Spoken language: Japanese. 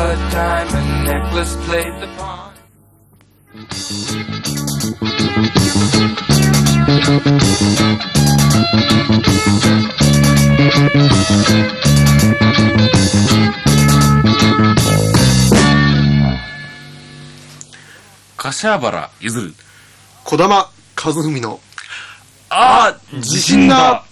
A diamond necklace played the pawn. 柏原譲る。小玉和文のああ、地震だ